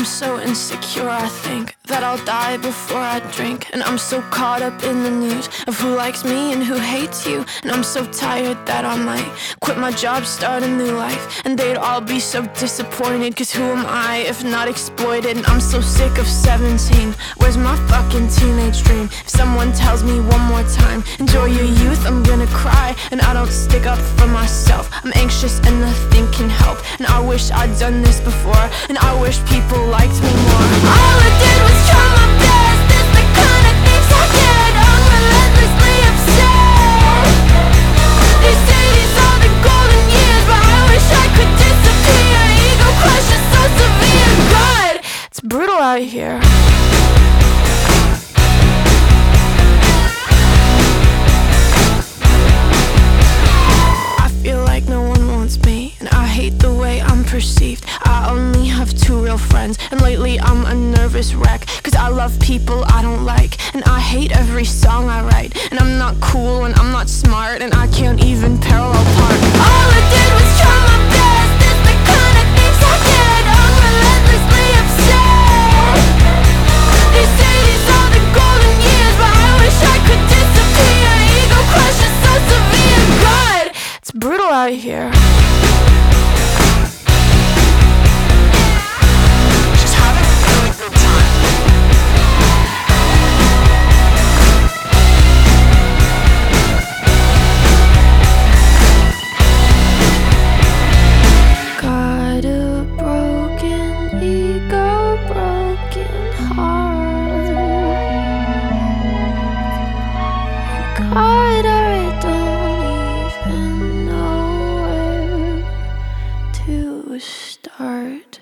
I'm so insecure, I think that I'll die before I drink. And I'm so caught up in the news of who likes me and who hates you. And I'm so tired that I might quit my job, start a new life. And they'd all be so disappointed, cause who am I if not exploited? And I'm so sick of 17. Where's my fucking teenage dream? If someone tells me one more time, enjoy your youth, I'm gonna cry. And I don't stick up for myself. I'm anxious and nothing can help. And I wish I'd done this before. And I wish people liked me more. All I did was try my best. It's the kind of things I get. I'm upset. They say these are the golden years, but I wish I could disappear. Ego crush is so severe. God, it's brutal out here. Friends, and lately I'm a nervous wreck. Cause I love people I don't like, and I hate every song I write. And I'm not cool, and I'm not smart, and I can't even parallel park. All I did was try my best, it's the kind of things I get. I'm relentlessly. They say these are the golden years, but I wish I could disappear. Ego so severe. God, it's brutal out here. heart.